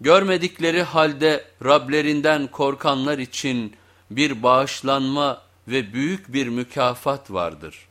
Görmedikleri halde Rablerinden korkanlar için bir bağışlanma ve büyük bir mükafat vardır.